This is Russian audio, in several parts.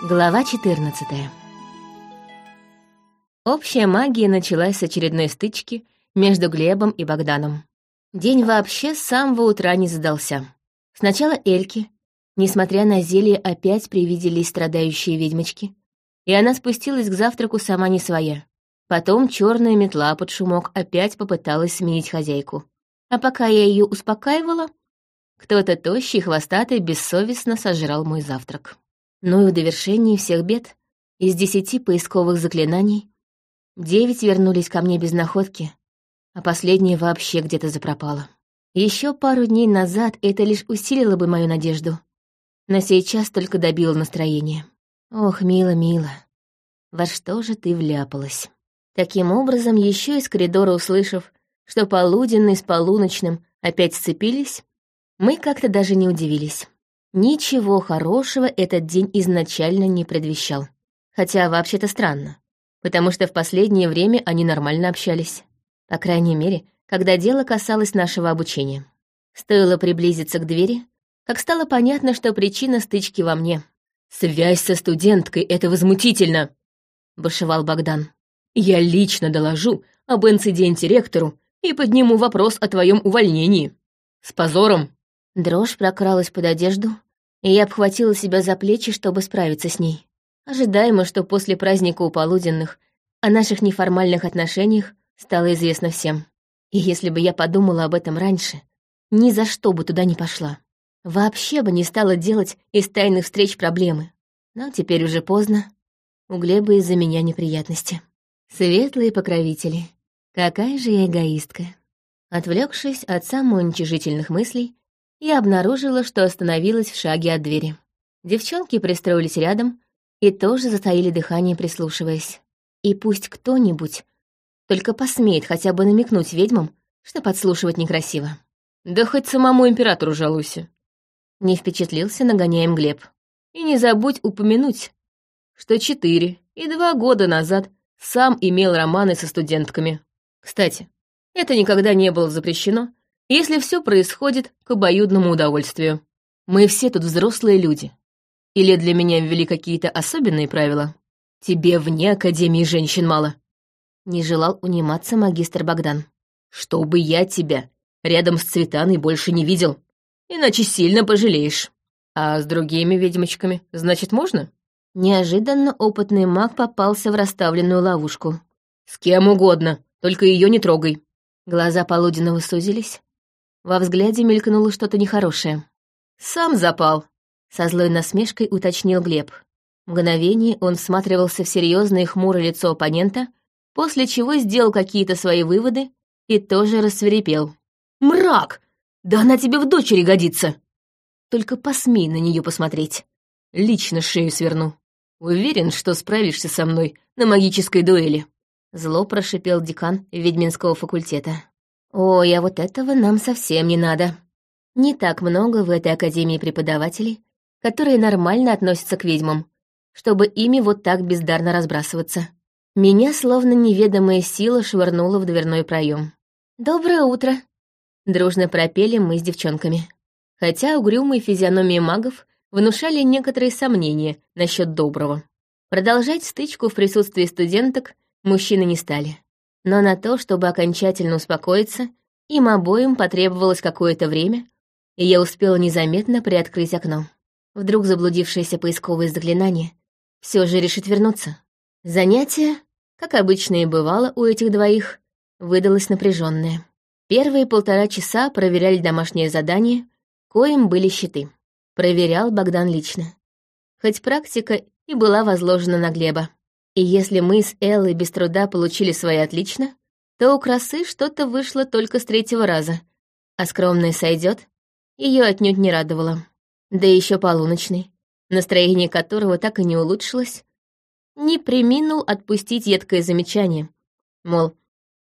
Глава 14 Общая магия началась с очередной стычки между Глебом и Богданом. День вообще с самого утра не задался. Сначала Эльки, несмотря на зелье, опять привиделись страдающие ведьмочки, и она спустилась к завтраку сама не своя. Потом черная метла под шумок опять попыталась сменить хозяйку. А пока я ее успокаивала, кто-то тощий, хвостатый, бессовестно сожрал мой завтрак. Ну и в довершении всех бед из десяти поисковых заклинаний девять вернулись ко мне без находки, а последняя вообще где-то запропала. Еще пару дней назад это лишь усилило бы мою надежду, но сейчас только добило настроение. Ох, мило, мило, во что же ты вляпалась? Таким образом, еще из коридора услышав, что полуденный с полуночным опять сцепились, мы как-то даже не удивились. Ничего хорошего этот день изначально не предвещал. Хотя вообще-то странно, потому что в последнее время они нормально общались. По крайней мере, когда дело касалось нашего обучения. Стоило приблизиться к двери, как стало понятно, что причина стычки во мне. «Связь со студенткой — это возмутительно!» — бушевал Богдан. «Я лично доложу об инциденте ректору и подниму вопрос о твоем увольнении. С позором Дрожь прокралась под одежду, и я обхватила себя за плечи, чтобы справиться с ней. Ожидаемо, что после праздника у полуденных о наших неформальных отношениях стало известно всем. И если бы я подумала об этом раньше, ни за что бы туда не пошла. Вообще бы не стала делать из тайных встреч проблемы. Но теперь уже поздно. У Глеба из-за меня неприятности. Светлые покровители. Какая же я эгоистка. Отвлекшись от самоуничижительных мыслей, я обнаружила, что остановилась в шаге от двери. Девчонки пристроились рядом и тоже затаили дыхание, прислушиваясь. И пусть кто-нибудь только посмеет хотя бы намекнуть ведьмам, что подслушивать некрасиво. Да хоть самому императору жалуйся. Не впечатлился нагоняем Глеб. И не забудь упомянуть, что четыре и два года назад сам имел романы со студентками. Кстати, это никогда не было запрещено, если все происходит к обоюдному удовольствию. Мы все тут взрослые люди. Или для меня ввели какие-то особенные правила? Тебе вне Академии женщин мало. Не желал униматься магистр Богдан. Чтобы я тебя рядом с Цветаной больше не видел. Иначе сильно пожалеешь. А с другими ведьмочками, значит, можно? Неожиданно опытный маг попался в расставленную ловушку. С кем угодно, только ее не трогай. Глаза Полуденного сузились, во взгляде мелькнуло что-то нехорошее. «Сам запал», — со злой насмешкой уточнил Глеб. Мгновение он всматривался в серьезное хмурое лицо оппонента, после чего сделал какие-то свои выводы и тоже рассверепел. «Мрак! Да она тебе в дочери годится!» «Только посмей на нее посмотреть. Лично шею сверну. Уверен, что справишься со мной на магической дуэли». Зло прошипел декан ведьминского факультета. Ой, а вот этого нам совсем не надо. Не так много в этой академии преподавателей, которые нормально относятся к ведьмам, чтобы ими вот так бездарно разбрасываться. Меня словно неведомая сила швырнула в дверной проем. «Доброе утро!» Дружно пропели мы с девчонками. Хотя угрюмые физиономии магов внушали некоторые сомнения насчет доброго. Продолжать стычку в присутствии студенток мужчины не стали но на то, чтобы окончательно успокоиться, им обоим потребовалось какое-то время, и я успела незаметно приоткрыть окно. Вдруг заблудившееся поисковое заклинание все же решит вернуться. Занятие, как обычно и бывало у этих двоих, выдалось напряженное. Первые полтора часа проверяли домашнее задание, коим были щиты. Проверял Богдан лично. Хоть практика и была возложена на Глеба. И если мы с Эллой без труда получили свои отлично, то у красы что-то вышло только с третьего раза, а скромная сойдет, ее отнюдь не радовало. Да еще полуночный, настроение которого так и не улучшилось, не приминул отпустить едкое замечание. Мол,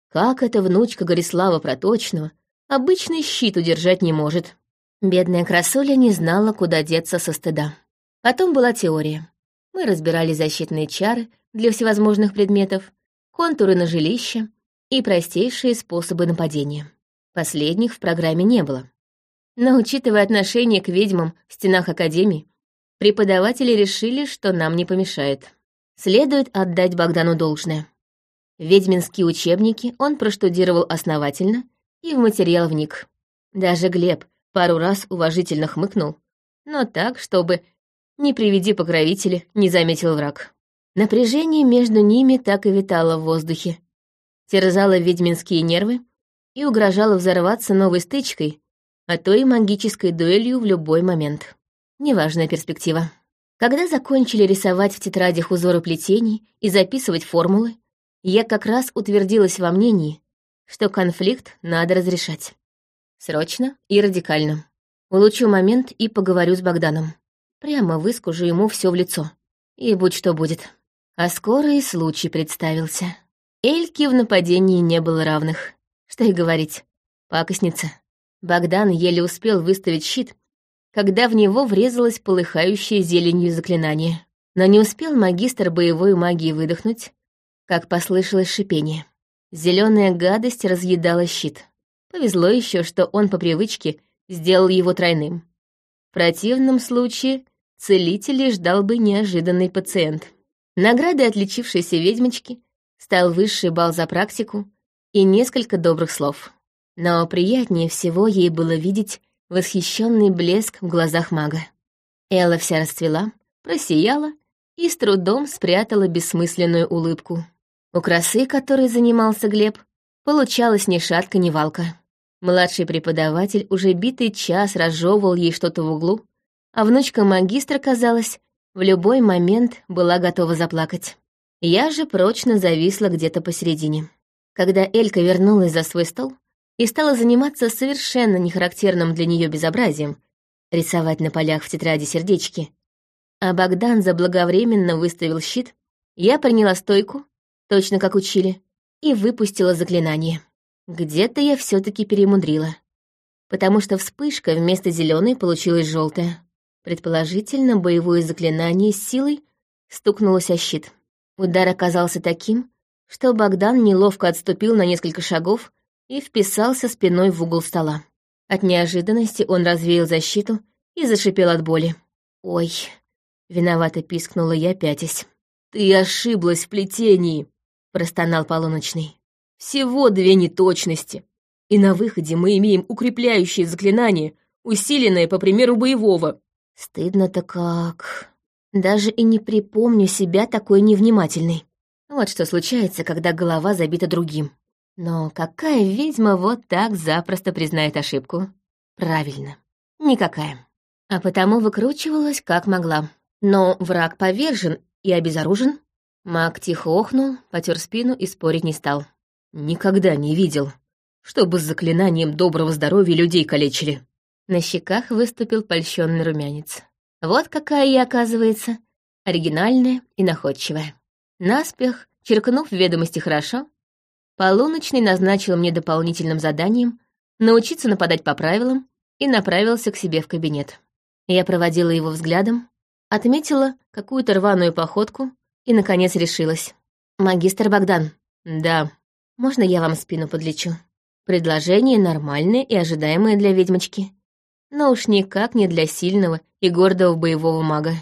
как эта внучка Горислава Проточного обычный щит удержать не может. Бедная красуля не знала, куда деться со стыда. Потом была теория. Мы разбирали защитные чары для всевозможных предметов, контуры на жилище и простейшие способы нападения. Последних в программе не было. Но, учитывая отношение к ведьмам в стенах Академии, преподаватели решили, что нам не помешает. Следует отдать Богдану должное. Ведьминские учебники он проштудировал основательно и в материал вник. Даже Глеб пару раз уважительно хмыкнул, но так, чтобы, не приведи покровители, не заметил враг. Напряжение между ними так и витало в воздухе. Терзало ведьминские нервы и угрожало взорваться новой стычкой, а то и магической дуэлью в любой момент. Неважная перспектива. Когда закончили рисовать в тетрадях узоры плетений и записывать формулы, я как раз утвердилась во мнении, что конфликт надо разрешать. Срочно и радикально. Улучшу момент и поговорю с Богданом. Прямо выскажу ему все в лицо. И будь что будет. А скоро и случай представился. Эльке в нападении не было равных. Что и говорить. Пакостница. Богдан еле успел выставить щит, когда в него врезалось полыхающее зеленью заклинание. Но не успел магистр боевой магии выдохнуть, как послышалось шипение. Зеленая гадость разъедала щит. Повезло еще, что он по привычке сделал его тройным. В противном случае целителей ждал бы неожиданный пациент. Наградой отличившейся ведьмочки стал высший бал за практику и несколько добрых слов. Но приятнее всего ей было видеть восхищенный блеск в глазах мага. Элла вся расцвела, просияла и с трудом спрятала бессмысленную улыбку. У красы, которой занимался Глеб, получалось ни шатка, ни валка. Младший преподаватель уже битый час разжевывал ей что-то в углу, а внучка магистра, казалось, в любой момент была готова заплакать. Я же прочно зависла где-то посередине. Когда Элька вернулась за свой стол и стала заниматься совершенно нехарактерным для нее безобразием — рисовать на полях в тетради сердечки, а Богдан заблаговременно выставил щит, я приняла стойку, точно как учили, и выпустила заклинание. Где-то я все таки перемудрила, потому что вспышка вместо зеленой получилась желтая. Предположительно, боевое заклинание с силой стукнулось о щит. Удар оказался таким, что Богдан неловко отступил на несколько шагов и вписался спиной в угол стола. От неожиданности он развеял защиту и зашипел от боли. «Ой!» — виновато пискнула я, пятясь. «Ты ошиблась в плетении!» — простонал полуночный. «Всего две неточности, и на выходе мы имеем укрепляющее заклинание, усиленное по примеру боевого. Стыдно-то как. Даже и не припомню себя такой невнимательной. Вот что случается, когда голова забита другим. Но какая ведьма вот так запросто признает ошибку? Правильно, никакая. А потому выкручивалась как могла. Но враг повержен и обезоружен. Маг тихо охнул, потер спину и спорить не стал. Никогда не видел, чтобы с заклинанием доброго здоровья людей калечили. На щеках выступил польщенный румянец. Вот какая я, оказывается, оригинальная и находчивая. Наспех, черкнув ведомости хорошо, полуночный назначил мне дополнительным заданием научиться нападать по правилам и направился к себе в кабинет. Я проводила его взглядом, отметила какую-то рваную походку и, наконец, решилась. «Магистр Богдан». «Да». «Можно я вам спину подлечу?» Предложение нормальное и ожидаемое для ведьмочки но уж никак не для сильного и гордого боевого мага.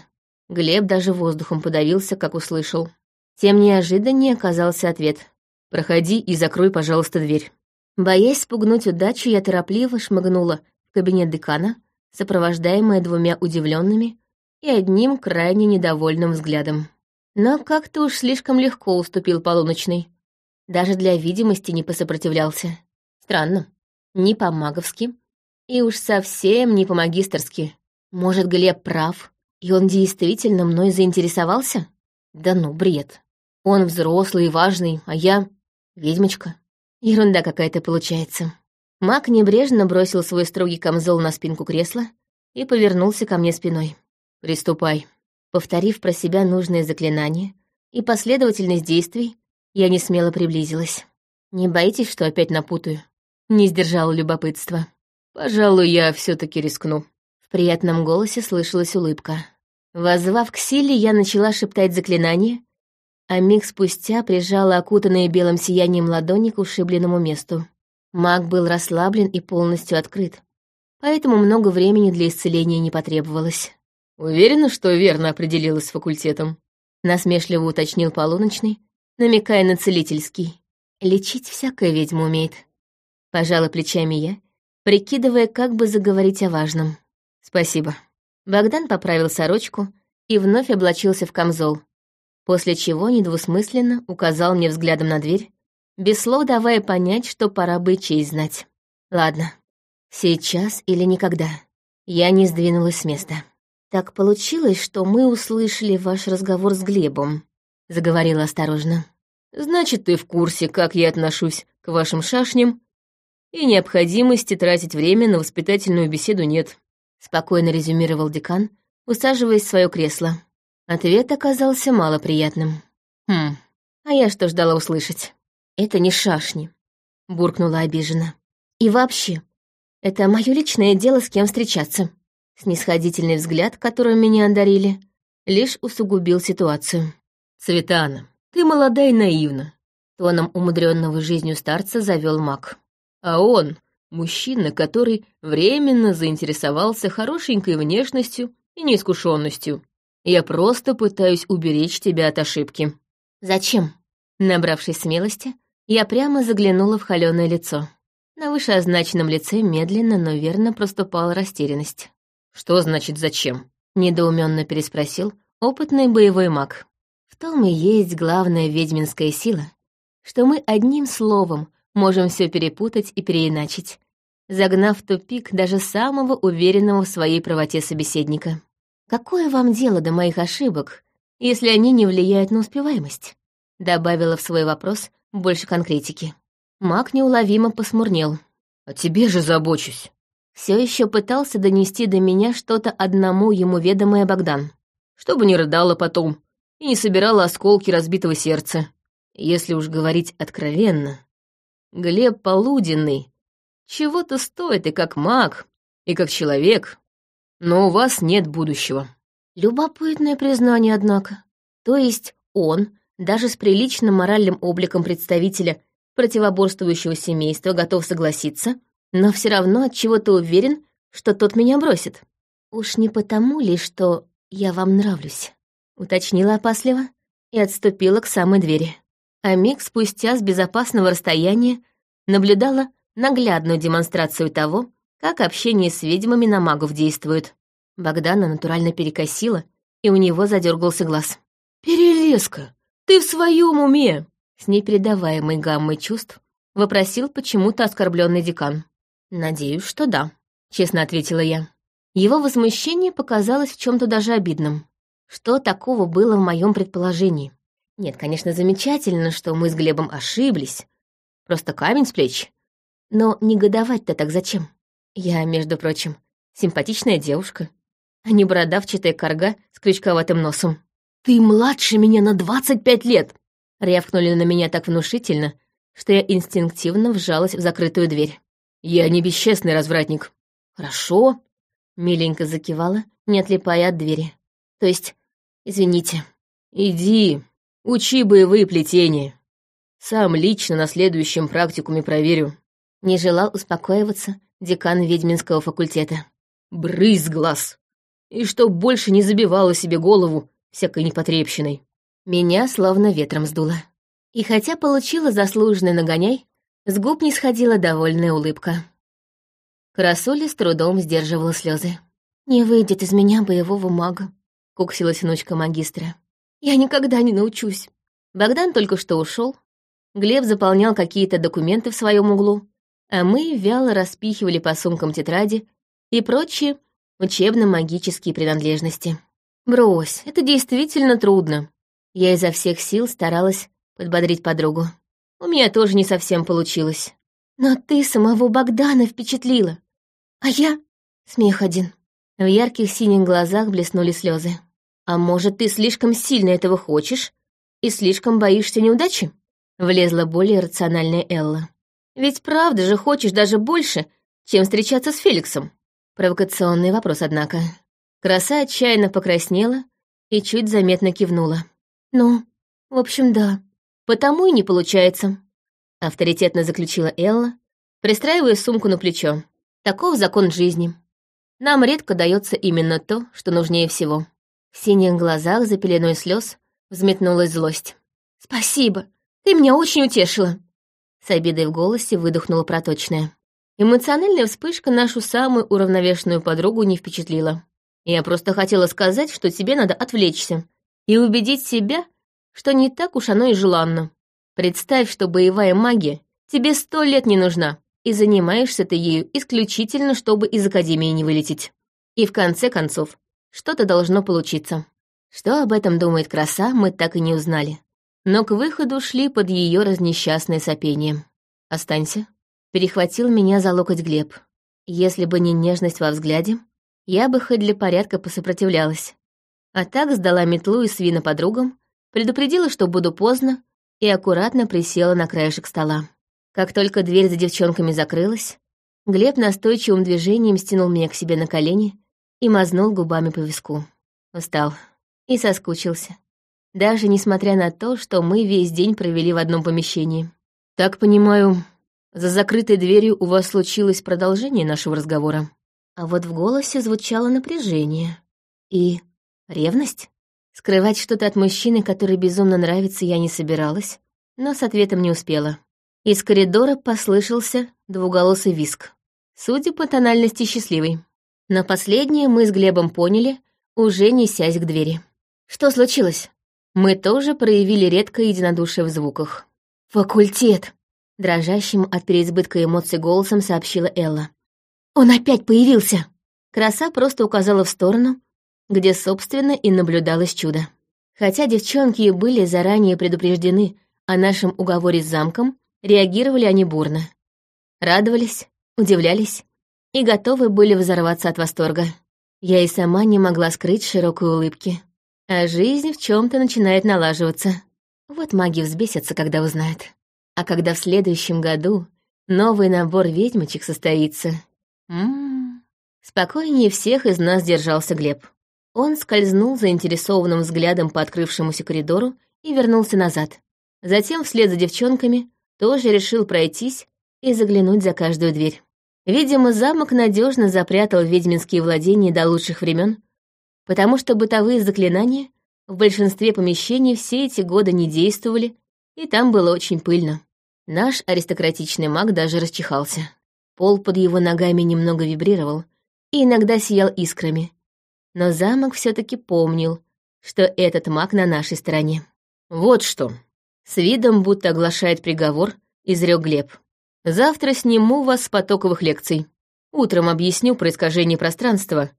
Глеб даже воздухом подавился, как услышал. Тем неожиданнее оказался ответ. «Проходи и закрой, пожалуйста, дверь». Боясь спугнуть удачу, я торопливо шмыгнула в кабинет декана, сопровождаемая двумя удивленными и одним крайне недовольным взглядом. Но как-то уж слишком легко уступил полуночный. Даже для видимости не посопротивлялся. Странно. Не по-маговски, и уж совсем не по-магистерски. Может, Глеб прав, и он действительно мной заинтересовался? Да ну, бред. Он взрослый и важный, а я — ведьмочка. Ерунда какая-то получается. Маг небрежно бросил свой строгий камзол на спинку кресла и повернулся ко мне спиной. «Приступай». Повторив про себя нужное заклинание и последовательность действий, я не смело приблизилась. «Не боитесь, что опять напутаю?» Не сдержала любопытства. Пожалуй, я все таки рискну. В приятном голосе слышалась улыбка. Возвав к силе, я начала шептать заклинание, а миг спустя прижала окутанные белым сиянием ладони к ушибленному месту. Маг был расслаблен и полностью открыт, поэтому много времени для исцеления не потребовалось. Уверена, что верно определилась с факультетом? Насмешливо уточнил полуночный, намекая на целительский. Лечить всякая ведьма умеет. Пожала плечами я, прикидывая, как бы заговорить о важном. Спасибо. Богдан поправил сорочку и вновь облачился в камзол, после чего недвусмысленно указал мне взглядом на дверь, без слов давая понять, что пора бы честь знать. Ладно, сейчас или никогда. Я не сдвинулась с места. Так получилось, что мы услышали ваш разговор с Глебом, заговорила осторожно. Значит, ты в курсе, как я отношусь к вашим шашням, и необходимости тратить время на воспитательную беседу нет. Спокойно резюмировал декан, усаживаясь в свое кресло. Ответ оказался малоприятным. Хм, а я что ждала услышать? Это не шашни, буркнула обиженно. И вообще, это мое личное дело, с кем встречаться. Снисходительный взгляд, которым меня одарили, лишь усугубил ситуацию. «Цветана, ты молода и наивна», — тоном умудренного жизнью старца завел маг. «А он — мужчина, который временно заинтересовался хорошенькой внешностью и неискушенностью. Я просто пытаюсь уберечь тебя от ошибки». «Зачем?» Набравшись смелости, я прямо заглянула в холёное лицо. На вышеозначенном лице медленно, но верно проступала растерянность. «Что значит зачем?» — недоуменно переспросил опытный боевой маг. «В том и есть главная ведьминская сила, что мы одним словом можем все перепутать и переиначить, загнав в тупик даже самого уверенного в своей правоте собеседника. Какое вам дело до моих ошибок, если они не влияют на успеваемость?» Добавила в свой вопрос больше конкретики. Маг неуловимо посмурнел. «О тебе же забочусь!» все еще пытался донести до меня что-то одному ему ведомое Богдан. Чтобы не рыдала потом и не собирала осколки разбитого сердца. Если уж говорить откровенно. Глеб Полуденный чего-то стоит и как маг, и как человек, но у вас нет будущего. Любопытное признание, однако. То есть он, даже с приличным моральным обликом представителя противоборствующего семейства, готов согласиться — но все равно от чего-то уверен, что тот меня бросит. Уж не потому ли, что я вам нравлюсь, уточнила опасливо и отступила к самой двери. А миг спустя с безопасного расстояния наблюдала наглядную демонстрацию того, как общение с ведьмами на магов действует. Богдана натурально перекосила, и у него задергался глаз. «Перелеска, ты в своем уме?» С непередаваемой гаммой чувств вопросил почему-то оскорбленный декан. «Надеюсь, что да», — честно ответила я. Его возмущение показалось в чем то даже обидным. Что такого было в моем предположении? Нет, конечно, замечательно, что мы с Глебом ошиблись. Просто камень с плеч. Но негодовать-то так зачем? Я, между прочим, симпатичная девушка, а не бородавчатая корга с крючковатым носом. «Ты младше меня на двадцать пять лет!» Рявкнули на меня так внушительно, что я инстинктивно вжалась в закрытую дверь. «Я не бесчестный развратник». «Хорошо», — миленько закивала, не отлипая от двери. «То есть, извините». «Иди, учи боевые плетения. Сам лично на следующем практикуме проверю». Не желал успокаиваться декан ведьминского факультета. «Брысь глаз! И чтоб больше не забивала себе голову всякой непотребщиной». Меня словно ветром сдуло. И хотя получила заслуженный нагоняй, с губ не сходила довольная улыбка. Красуля с трудом сдерживала слезы. «Не выйдет из меня боевого мага», — куксилась внучка магистра. «Я никогда не научусь». Богдан только что ушел. Глеб заполнял какие-то документы в своем углу, а мы вяло распихивали по сумкам тетради и прочие учебно-магические принадлежности. «Брось, это действительно трудно». Я изо всех сил старалась подбодрить подругу. У меня тоже не совсем получилось. Но ты самого Богдана впечатлила. А я... Смех один. В ярких синих глазах блеснули слезы. А может, ты слишком сильно этого хочешь и слишком боишься неудачи? Влезла более рациональная Элла. Ведь правда же хочешь даже больше, чем встречаться с Феликсом. Провокационный вопрос, однако. Краса отчаянно покраснела и чуть заметно кивнула. «Ну, в общем, да. Потому и не получается», — авторитетно заключила Элла, пристраивая сумку на плечо. «Таков закон жизни. нам редко дается именно то, что нужнее всего. В синих глазах за пеленой слез взметнулась злость. «Спасибо, ты меня очень утешила!» С обидой в голосе выдохнула проточная. Эмоциональная вспышка нашу самую уравновешенную подругу не впечатлила. Я просто хотела сказать, что тебе надо отвлечься и убедить себя, что не так уж оно и желанно. Представь, что боевая магия тебе сто лет не нужна, и занимаешься ты ею исключительно, чтобы из Академии не вылететь. И в конце концов, что-то должно получиться. Что об этом думает краса, мы так и не узнали. Но к выходу шли под ее разнесчастное сопение. «Останься», — перехватил меня за локоть Глеб. Если бы не нежность во взгляде, я бы хоть для порядка посопротивлялась. А так сдала метлу и свина подругам, предупредила, что буду поздно, и аккуратно присела на краешек стола. Как только дверь за девчонками закрылась, Глеб настойчивым движением стянул меня к себе на колени и мазнул губами по виску. Устал и соскучился. Даже несмотря на то, что мы весь день провели в одном помещении. «Так понимаю, за закрытой дверью у вас случилось продолжение нашего разговора?» А вот в голосе звучало напряжение. И ревность. Скрывать что-то от мужчины, который безумно нравится, я не собиралась, но с ответом не успела. Из коридора послышался двуголосый виск. Судя по тональности счастливый. Но последнее мы с Глебом поняли, уже несясь к двери. Что случилось? Мы тоже проявили редкое единодушие в звуках. «Факультет!» — дрожащим от переизбытка эмоций голосом сообщила Элла. «Он опять появился!» Краса просто указала в сторону, где, собственно, и наблюдалось чудо. Хотя девчонки и были заранее предупреждены о нашем уговоре с замком, Реагировали они бурно. Радовались, удивлялись и готовы были взорваться от восторга. Я и сама не могла скрыть широкой улыбки. А жизнь в чем то начинает налаживаться. Вот маги взбесятся, когда узнают. А когда в следующем году новый набор ведьмочек состоится... М-м-м. Спокойнее всех из нас держался Глеб. Он скользнул заинтересованным взглядом по открывшемуся коридору и вернулся назад. Затем вслед за девчонками тоже решил пройтись и заглянуть за каждую дверь. Видимо, замок надежно запрятал ведьминские владения до лучших времен, потому что бытовые заклинания в большинстве помещений все эти годы не действовали, и там было очень пыльно. Наш аристократичный маг даже расчихался. Пол под его ногами немного вибрировал и иногда сиял искрами. Но замок все таки помнил, что этот маг на нашей стороне. «Вот что», с видом, будто оглашает приговор, изрек Глеб. «Завтра сниму вас с потоковых лекций. Утром объясню про пространства,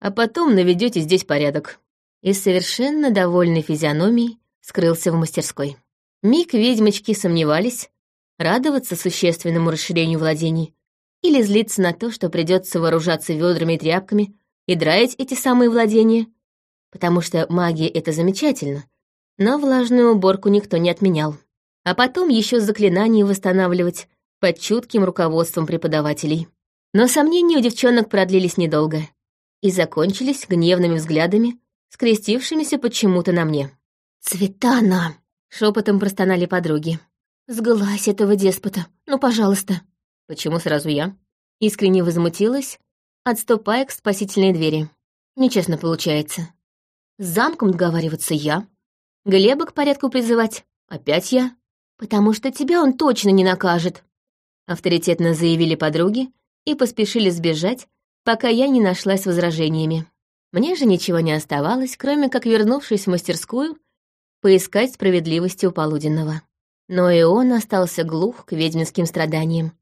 а потом наведете здесь порядок». И совершенно довольной физиономией скрылся в мастерской. Миг ведьмочки сомневались, радоваться существенному расширению владений или злиться на то, что придется вооружаться ведрами и тряпками и драить эти самые владения, потому что магия — это замечательно — но влажную уборку никто не отменял. А потом еще заклинания восстанавливать под чутким руководством преподавателей. Но сомнения у девчонок продлились недолго и закончились гневными взглядами, скрестившимися почему-то на мне. «Цветана!» — шепотом простонали подруги. «Сглазь этого деспота, ну, пожалуйста». «Почему сразу я?» Искренне возмутилась, отступая к спасительной двери. Нечестно получается. С замком договариваться я, Глеба к порядку призывать? Опять я? Потому что тебя он точно не накажет. Авторитетно заявили подруги и поспешили сбежать, пока я не нашлась с возражениями. Мне же ничего не оставалось, кроме как, вернувшись в мастерскую, поискать справедливости у полуденного. Но и он остался глух к ведьминским страданиям,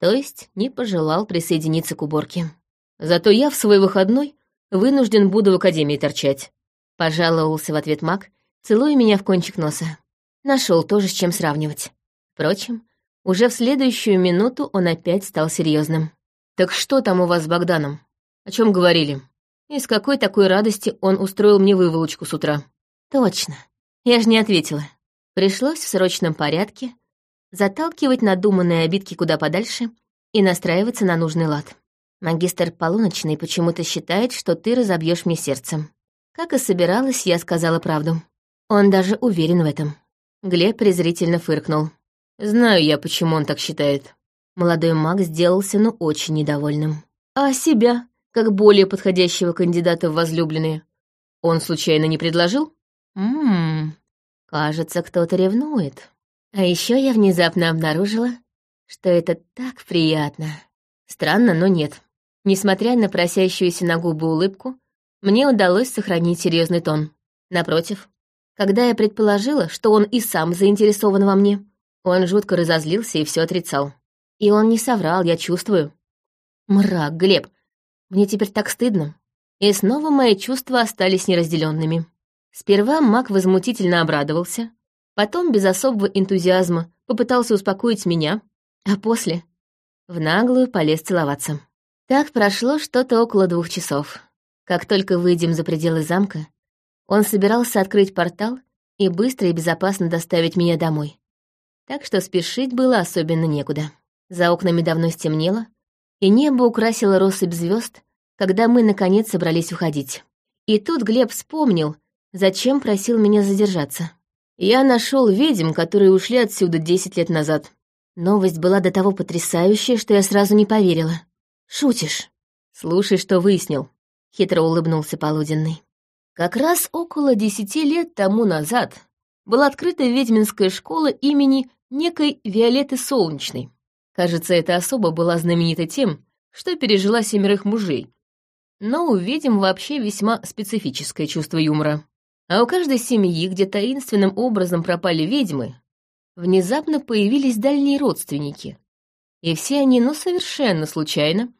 то есть не пожелал присоединиться к уборке. Зато я в свой выходной вынужден буду в академии торчать. Пожаловался в ответ маг, целуя меня в кончик носа. Нашел тоже с чем сравнивать. Впрочем, уже в следующую минуту он опять стал серьезным. «Так что там у вас с Богданом? О чем говорили? И с какой такой радости он устроил мне выволочку с утра?» «Точно. Я же не ответила. Пришлось в срочном порядке заталкивать надуманные обидки куда подальше и настраиваться на нужный лад. Магистр Полуночный почему-то считает, что ты разобьешь мне сердце. Как и собиралась, я сказала правду. Он даже уверен в этом. Глеб презрительно фыркнул. «Знаю я, почему он так считает». Молодой маг сделался, ну, очень недовольным. «А себя как более подходящего кандидата в возлюбленные. Он случайно не предложил? Ммм, кажется, кто-то ревнует. А еще я внезапно обнаружила, что это так приятно. Странно, но нет. Несмотря на просящуюся на губы улыбку, мне удалось сохранить серьезный тон. Напротив, когда я предположила, что он и сам заинтересован во мне, он жутко разозлился и все отрицал. И он не соврал, я чувствую. Мрак, Глеб, мне теперь так стыдно. И снова мои чувства остались неразделенными. Сперва маг возмутительно обрадовался, потом без особого энтузиазма попытался успокоить меня, а после в наглую полез целоваться. Так прошло что-то около двух часов. Как только выйдем за пределы замка, он собирался открыть портал и быстро и безопасно доставить меня домой. Так что спешить было особенно некуда. За окнами давно стемнело, и небо украсило россыпь звезд, когда мы, наконец, собрались уходить. И тут Глеб вспомнил, зачем просил меня задержаться. Я нашел ведьм, которые ушли отсюда десять лет назад. Новость была до того потрясающая, что я сразу не поверила. «Шутишь?» «Слушай, что выяснил», — хитро улыбнулся Полуденный. «Как раз около десяти лет тому назад была открыта ведьминская школа имени некой Виолетты Солнечной. Кажется, эта особа была знаменита тем, что пережила семерых мужей. Но у ведьм вообще весьма специфическое чувство юмора. А у каждой семьи, где таинственным образом пропали ведьмы, внезапно появились дальние родственники. И все они, ну, совершенно случайно,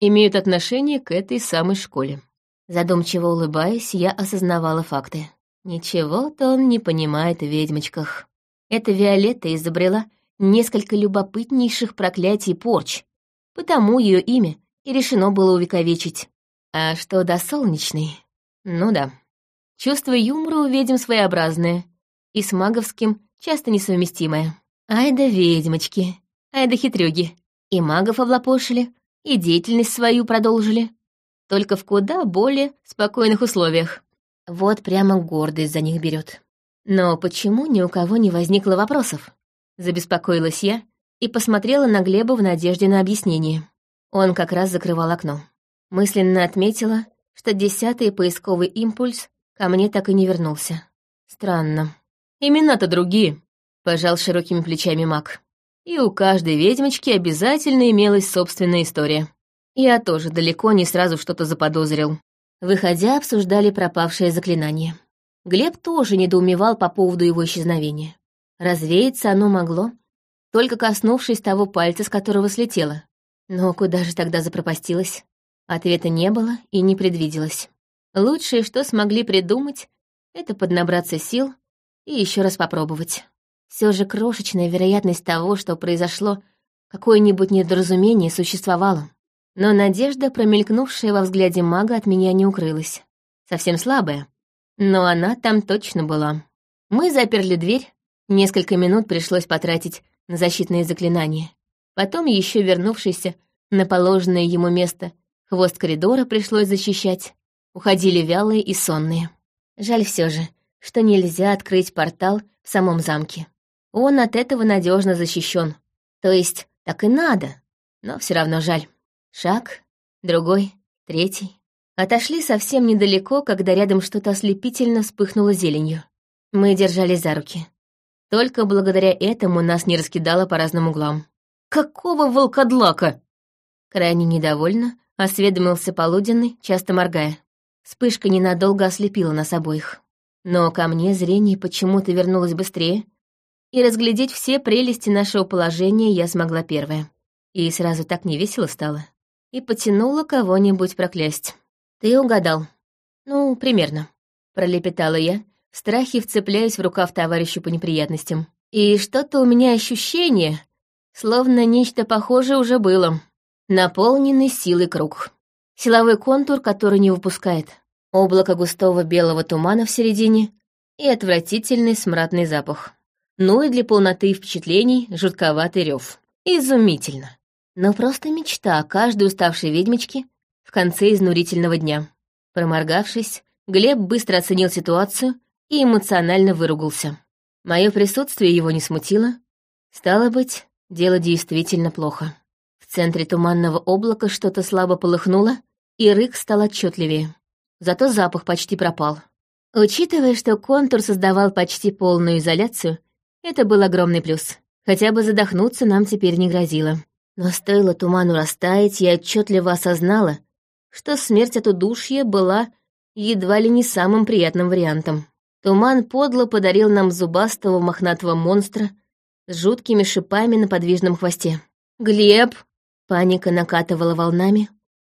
имеют отношение к этой самой школе. Задумчиво улыбаясь, я осознавала факты. Ничего-то он не понимает в ведьмочках. Эта Виолетта изобрела несколько любопытнейших проклятий порч, потому ее имя и решено было увековечить. А что до солнечной? Ну да. Чувство юмора у ведьм своеобразное, и с маговским часто несовместимое. Ай да ведьмочки, ай да хитрюги. И магов облапошили, и деятельность свою продолжили. Только в куда более спокойных условиях. Вот прямо гордость за них берет. Но почему ни у кого не возникло вопросов? Забеспокоилась я и посмотрела на Глеба в надежде на объяснение. Он как раз закрывал окно. Мысленно отметила, что десятый поисковый импульс ко мне так и не вернулся. Странно. Имена-то другие, пожал широкими плечами маг. И у каждой ведьмочки обязательно имелась собственная история. Я тоже далеко не сразу что-то заподозрил. Выходя, обсуждали пропавшее заклинание. Глеб тоже недоумевал по поводу его исчезновения. Развеяться оно могло, только коснувшись того пальца, с которого слетело. Но куда же тогда запропастилось? Ответа не было и не предвиделось. Лучшее, что смогли придумать, это поднабраться сил и еще раз попробовать. Все же крошечная вероятность того, что произошло какое-нибудь недоразумение, существовала. Но надежда, промелькнувшая во взгляде мага, от меня не укрылась. Совсем слабая, но она там точно была. Мы заперли дверь, Несколько минут пришлось потратить на защитные заклинания. Потом, еще вернувшийся на положенное ему место, хвост коридора пришлось защищать. Уходили вялые и сонные. Жаль все же, что нельзя открыть портал в самом замке. Он от этого надежно защищен. То есть, так и надо, но все равно жаль. Шаг, другой, третий. Отошли совсем недалеко, когда рядом что-то ослепительно вспыхнуло зеленью. Мы держались за руки. Только благодаря этому нас не раскидало по разным углам. «Какого волкодлака?» Крайне недовольно осведомился полуденный, часто моргая. Вспышка ненадолго ослепила нас обоих. Но ко мне зрение почему-то вернулось быстрее, и разглядеть все прелести нашего положения я смогла первая. И сразу так невесело стало. И потянула кого-нибудь проклясть. «Ты угадал. Ну, примерно», — пролепетала я, в страхе вцепляюсь в рукав товарищу по неприятностям. И что-то у меня ощущение, словно нечто похожее уже было. Наполненный силой круг. Силовой контур, который не выпускает. Облако густого белого тумана в середине и отвратительный смрадный запах. Ну и для полноты впечатлений жутковатый рев. Изумительно. Но просто мечта каждой уставшей ведьмочки в конце изнурительного дня. Проморгавшись, Глеб быстро оценил ситуацию и эмоционально выругался. Мое присутствие его не смутило. Стало быть, дело действительно плохо. В центре туманного облака что-то слабо полыхнуло, и рык стал отчетливее. Зато запах почти пропал. Учитывая, что контур создавал почти полную изоляцию, это был огромный плюс. Хотя бы задохнуться нам теперь не грозило. Но стоило туману растаять, я отчетливо осознала, что смерть от удушья была едва ли не самым приятным вариантом. Туман подло подарил нам зубастого мохнатого монстра с жуткими шипами на подвижном хвосте. «Глеб!» Паника накатывала волнами,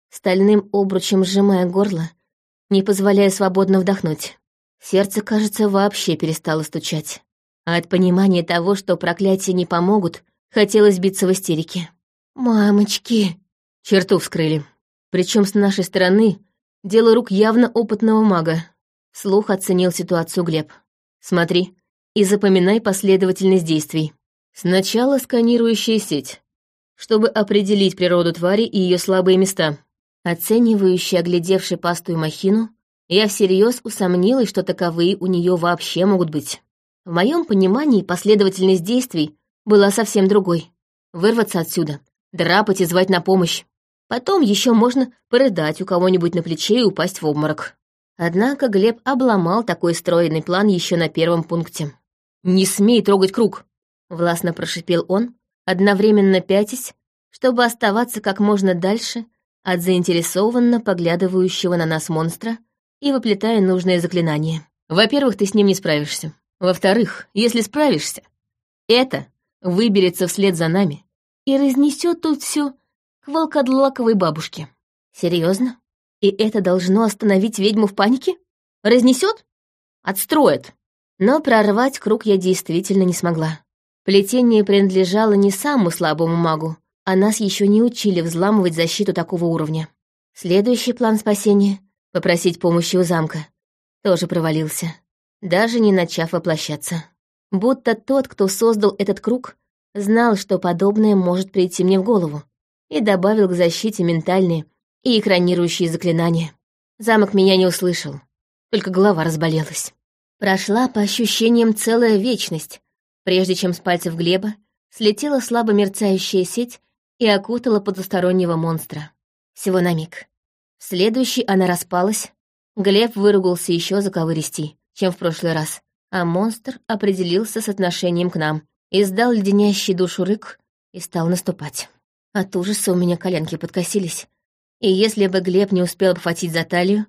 стальным обручем сжимая горло, не позволяя свободно вдохнуть. Сердце, кажется, вообще перестало стучать. А от понимания того, что проклятия не помогут, хотелось биться в истерике. «Мамочки!» Черту вскрыли. Причем с нашей стороны дело рук явно опытного мага. Слух оценил ситуацию Глеб. «Смотри и запоминай последовательность действий. Сначала сканирующая сеть, чтобы определить природу твари и ее слабые места. Оценивающий, оглядевший пастую махину, я всерьез усомнилась, что таковые у нее вообще могут быть. В моем понимании последовательность действий была совсем другой. Вырваться отсюда, драпать и звать на помощь. Потом еще можно порыдать у кого-нибудь на плече и упасть в обморок. Однако Глеб обломал такой стройный план еще на первом пункте. «Не смей трогать круг!» — властно прошипел он, одновременно пятясь, чтобы оставаться как можно дальше от заинтересованно поглядывающего на нас монстра и выплетая нужное заклинание. «Во-первых, ты с ним не справишься. Во-вторых, если справишься, это выберется вслед за нами и разнесет тут все к волкодлаковой бабушке. Серьезно? И это должно остановить ведьму в панике? Разнесет? Отстроит. Но прорвать круг я действительно не смогла. Плетение принадлежало не самому слабому магу, а нас еще не учили взламывать защиту такого уровня. Следующий план спасения — попросить помощи у замка — тоже провалился, даже не начав воплощаться. Будто тот, кто создал этот круг, знал, что подобное может прийти мне в голову, и добавил к защите ментальные и экранирующие заклинания. Замок меня не услышал, только голова разболелась. Прошла по ощущениям целая вечность, прежде чем с пальцев Глеба слетела слабо мерцающая сеть и окутала потустороннего монстра. Всего на миг. В следующий она распалась. Глеб выругался еще заковыристей, чем в прошлый раз, а монстр определился с отношением к нам, издал леденящий душу рык и стал наступать. От ужаса у меня коленки подкосились, и если бы Глеб не успел обхватить за талию,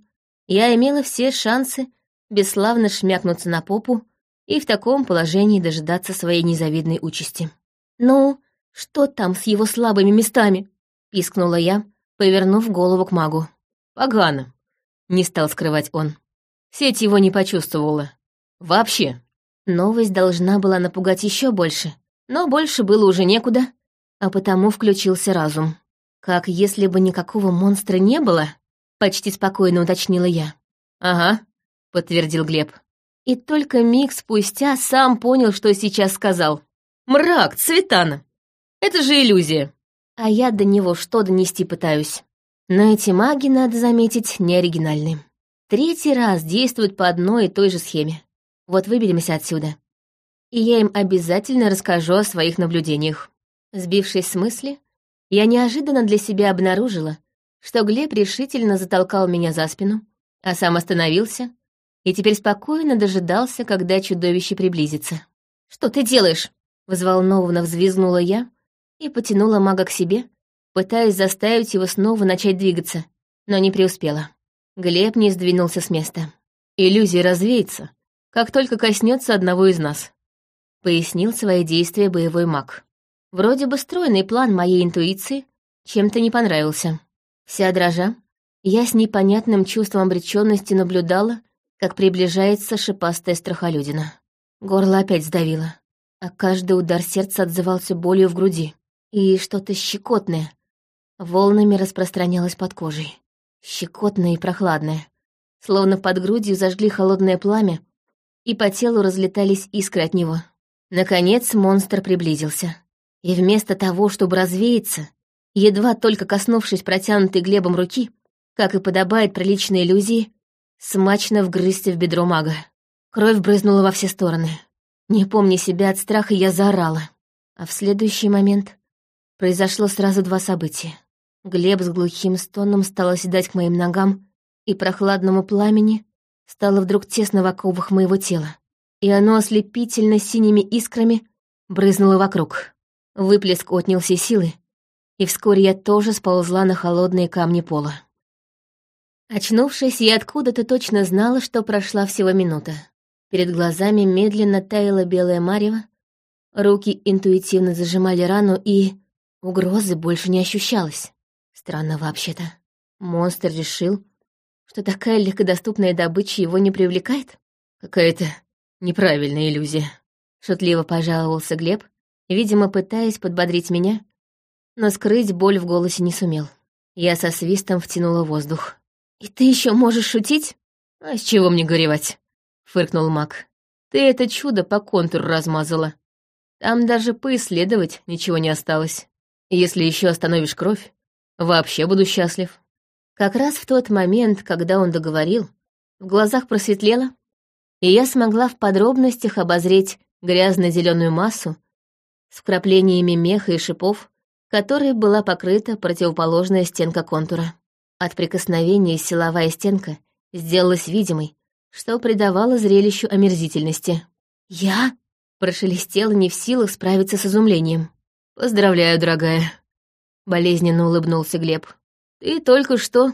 я имела все шансы бесславно шмякнуться на попу и в таком положении дожидаться своей незавидной участи. «Ну, что там с его слабыми местами?» — пискнула я, повернув голову к магу. «Погано», — не стал скрывать он. Сеть его не почувствовала. Вообще. Новость должна была напугать еще больше, но больше было уже некуда, а потому включился разум. Как если бы никакого монстра не было, почти спокойно уточнила я. «Ага», — подтвердил Глеб. И только миг спустя сам понял, что сейчас сказал. «Мрак, Цветана! Это же иллюзия. А я до него что донести пытаюсь. Но эти маги, надо заметить, не оригинальны. Третий раз действуют по одной и той же схеме. Вот выберемся отсюда. И я им обязательно расскажу о своих наблюдениях. Сбившись с мысли, я неожиданно для себя обнаружила, что Глеб решительно затолкал меня за спину, а сам остановился и теперь спокойно дожидался, когда чудовище приблизится. «Что ты делаешь?» — взволнованно взвизгнула я, и потянула мага к себе, пытаясь заставить его снова начать двигаться, но не преуспела. Глеб не сдвинулся с места. «Иллюзия развеется, как только коснется одного из нас», — пояснил свои действия боевой маг. Вроде бы стройный план моей интуиции чем-то не понравился. Вся дрожа, я с непонятным чувством обреченности наблюдала, как приближается шипастая страхолюдина. Горло опять сдавило, а каждый удар сердца отзывался болью в груди и что-то щекотное. Волнами распространялось под кожей. Щекотное и прохладное. Словно под грудью зажгли холодное пламя, и по телу разлетались искры от него. Наконец монстр приблизился. И вместо того, чтобы развеяться, едва только коснувшись протянутой Глебом руки, как и подобает приличной иллюзии, смачно вгрызся в бедро мага. Кровь брызнула во все стороны. Не помня себя от страха, я заорала. А в следующий момент произошло сразу два события. Глеб с глухим стоном стал оседать к моим ногам, и прохладному пламени стало вдруг тесно в оковах моего тела, и оно ослепительно синими искрами брызнуло вокруг. Выплеск отнял все силы, и вскоре я тоже сползла на холодные камни пола. Очнувшись, я откуда-то точно знала, что прошла всего минута. Перед глазами медленно таяло белое марево, руки интуитивно зажимали рану, и угрозы больше не ощущалось. Странно вообще-то. Монстр решил, что такая легкодоступная добыча его не привлекает? Какая-то неправильная иллюзия. Шутливо пожаловался Глеб, видимо, пытаясь подбодрить меня, но скрыть боль в голосе не сумел. Я со свистом втянула воздух. «И ты еще можешь шутить?» «А с чего мне горевать?» — фыркнул маг. «Ты это чудо по контуру размазала. Там даже поисследовать ничего не осталось. Если еще остановишь кровь, вообще буду счастлив». Как раз в тот момент, когда он договорил, в глазах просветлело, и я смогла в подробностях обозреть грязно-зеленую массу с вкраплениями меха и шипов, которой была покрыта противоположная стенка контура. От прикосновения силовая стенка сделалась видимой, что придавало зрелищу омерзительности. «Я?» — прошелестела не в силах справиться с изумлением. «Поздравляю, дорогая», — болезненно улыбнулся Глеб. «Ты только что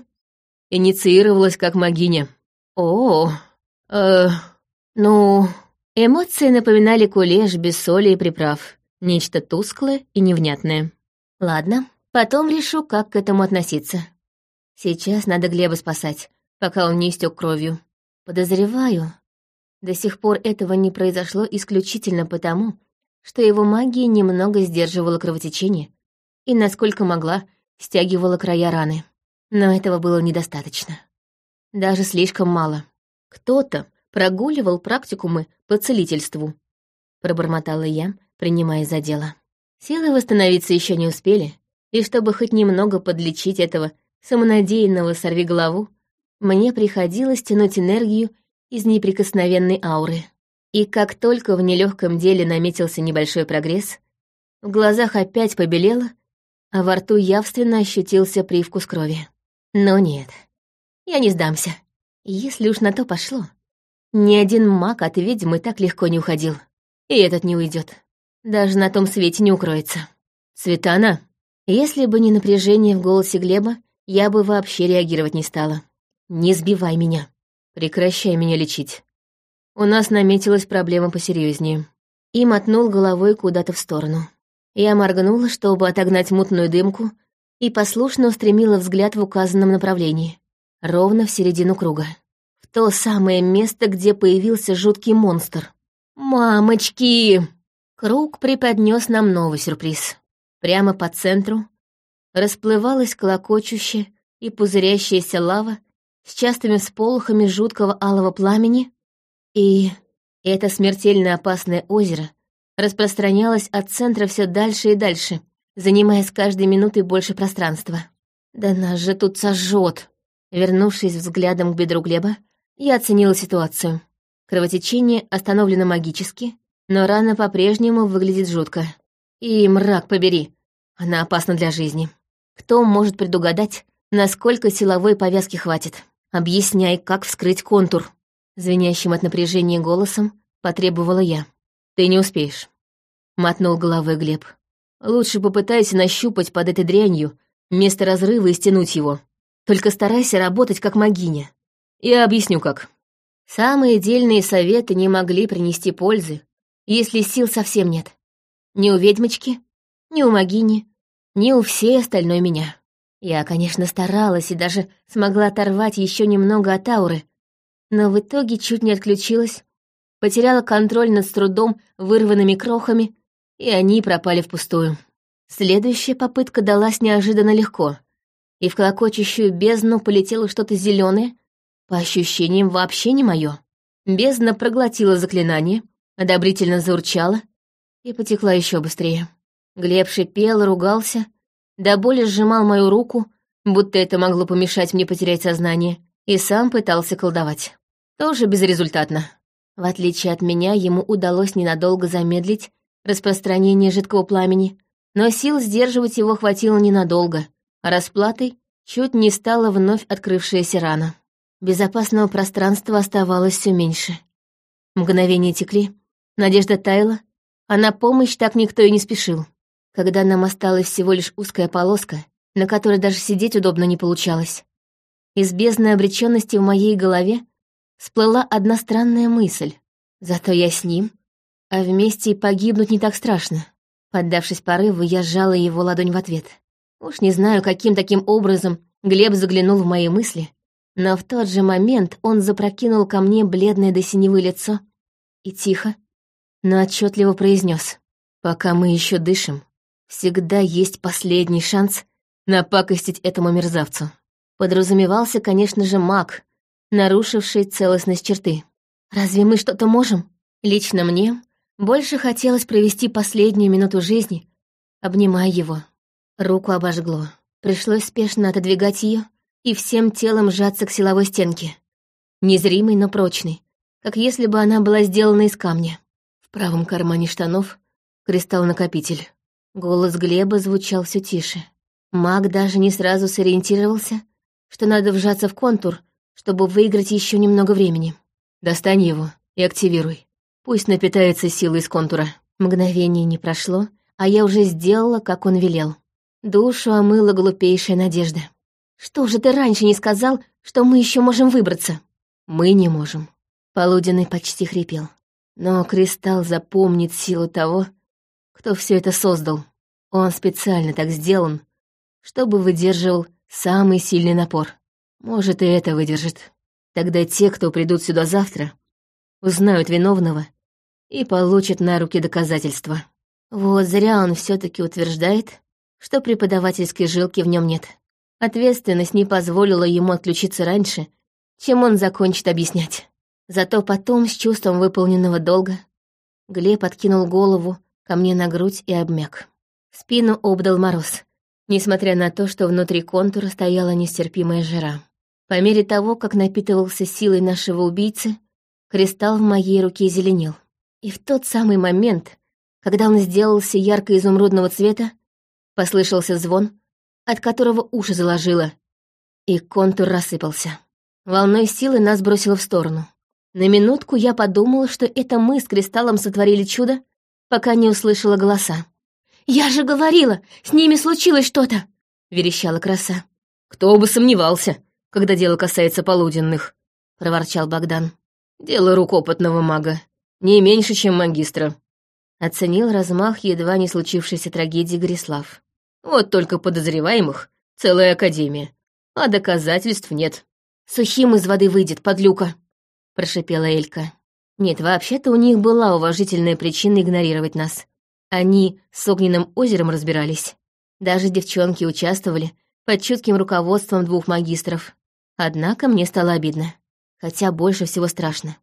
инициировалась как магиня». «О, э, ну...» Эмоции напоминали кулеш без соли и приправ. Нечто тусклое и невнятное. Ладно, потом решу, как к этому относиться. Сейчас надо Глеба спасать, пока он не истек кровью. Подозреваю, до сих пор этого не произошло исключительно потому, что его магия немного сдерживала кровотечение и, насколько могла, стягивала края раны. Но этого было недостаточно. Даже слишком мало. Кто-то прогуливал практикумы по целительству, пробормотала я, принимая за дело. Силы восстановиться еще не успели, и чтобы хоть немного подлечить этого самонадеянного сорвиголову, мне приходилось тянуть энергию из неприкосновенной ауры. И как только в нелегком деле наметился небольшой прогресс, в глазах опять побелело, а во рту явственно ощутился привкус крови. Но нет, я не сдамся. Если уж на то пошло, ни один маг от ведьмы так легко не уходил. И этот не уйдет. Даже на том свете не укроется. Светана, если бы не напряжение в голосе Глеба, я бы вообще реагировать не стала. Не сбивай меня. Прекращай меня лечить. У нас наметилась проблема посерьезнее. И мотнул головой куда-то в сторону. Я моргнула, чтобы отогнать мутную дымку, и послушно устремила взгляд в указанном направлении, ровно в середину круга. В то самое место, где появился жуткий монстр. «Мамочки!» Круг преподнес нам новый сюрприз. Прямо по центру расплывалась колокочущая и пузырящаяся лава с частыми всполохами жуткого алого пламени, и это смертельно опасное озеро распространялось от центра все дальше и дальше, занимая с каждой минутой больше пространства. «Да нас же тут сожжет!» Вернувшись взглядом к бедру Глеба, я оценила ситуацию. Кровотечение остановлено магически, но рана по-прежнему выглядит жутко. И мрак побери, она опасна для жизни. Кто может предугадать, насколько силовой повязки хватит? Объясняй, как вскрыть контур. Звенящим от напряжения голосом потребовала я. Ты не успеешь. Мотнул головой Глеб. Лучше попытайся нащупать под этой дрянью место разрыва и стянуть его. Только старайся работать как магиня. Я объясню как. Самые дельные советы не могли принести пользы, если сил совсем нет. Ни у ведьмочки, ни у могини, ни у всей остальной меня. Я, конечно, старалась и даже смогла оторвать еще немного от ауры, но в итоге чуть не отключилась, потеряла контроль над с трудом вырванными крохами, и они пропали впустую. Следующая попытка далась неожиданно легко, и в колокочущую бездну полетело что-то зеленое, по ощущениям вообще не мое. Бездна проглотила заклинание, одобрительно заурчала и потекла еще быстрее. Глеб шипел, ругался, до боли сжимал мою руку, будто это могло помешать мне потерять сознание, и сам пытался колдовать. Тоже безрезультатно. В отличие от меня, ему удалось ненадолго замедлить распространение жидкого пламени, но сил сдерживать его хватило ненадолго, а расплатой чуть не стала вновь открывшаяся рана. Безопасного пространства оставалось все меньше. Мгновения текли, надежда таяла, а на помощь так никто и не спешил. Когда нам осталась всего лишь узкая полоска, на которой даже сидеть удобно не получалось. Из бездны обреченности в моей голове всплыла одна странная мысль. Зато я с ним, а вместе и погибнуть не так страшно. Поддавшись порыву, я сжала его ладонь в ответ. Уж не знаю, каким таким образом Глеб заглянул в мои мысли, но в тот же момент он запрокинул ко мне бледное до синевы лицо и тихо, но отчетливо произнес: «Пока мы еще дышим, всегда есть последний шанс напакостить этому мерзавцу». Подразумевался, конечно же, маг, нарушивший целостность черты. «Разве мы что-то можем? Лично мне больше хотелось провести последнюю минуту жизни, обнимая его. Руку обожгло. Пришлось спешно отодвигать ее и всем телом сжаться к силовой стенке. Незримой, но прочной, как если бы она была сделана из камня. В правом кармане штанов кристалл-накопитель. Голос Глеба звучал все тише. Маг даже не сразу сориентировался, что надо вжаться в контур, чтобы выиграть еще немного времени. Достань его и активируй. Пусть напитается силой из контура. Мгновение не прошло, а я уже сделала, как он велел. Душу омыла глупейшая надежда. «Что же ты раньше не сказал, что мы еще можем выбраться?» «Мы не можем». Полуденный почти хрипел. Но кристалл запомнит силу того, кто все это создал. Он специально так сделан, чтобы выдерживал самый сильный напор. Может, и это выдержит. Тогда те, кто придут сюда завтра, узнают виновного и получат на руки доказательства. Вот зря он все таки утверждает, что преподавательской жилки в нем нет. Ответственность не позволила ему отключиться раньше, чем он закончит объяснять. Зато потом, с чувством выполненного долга, Глеб откинул голову ко мне на грудь и обмяк. Спину обдал мороз, несмотря на то, что внутри контура стояла нестерпимая жара. По мере того, как напитывался силой нашего убийцы, кристалл в моей руке зеленел. И в тот самый момент, когда он сделался ярко-изумрудного цвета, Послышался звон, от которого уши заложило, и контур рассыпался. Волной силы нас бросило в сторону. На минутку я подумала, что это мы с Кристаллом сотворили чудо, пока не услышала голоса. «Я же говорила, с ними случилось что-то!» — верещала краса. «Кто бы сомневался, когда дело касается полуденных!» — проворчал Богдан. «Дело рук опытного мага, не меньше, чем магистра», — оценил размах едва не случившейся трагедии Горислав. Вот только подозреваемых целая академия, а доказательств нет. «Сухим из воды выйдет, подлюка», — прошипела Элька. Нет, вообще-то у них была уважительная причина игнорировать нас. Они с огненным озером разбирались. Даже девчонки участвовали под чутким руководством двух магистров. Однако мне стало обидно. Хотя больше всего страшно.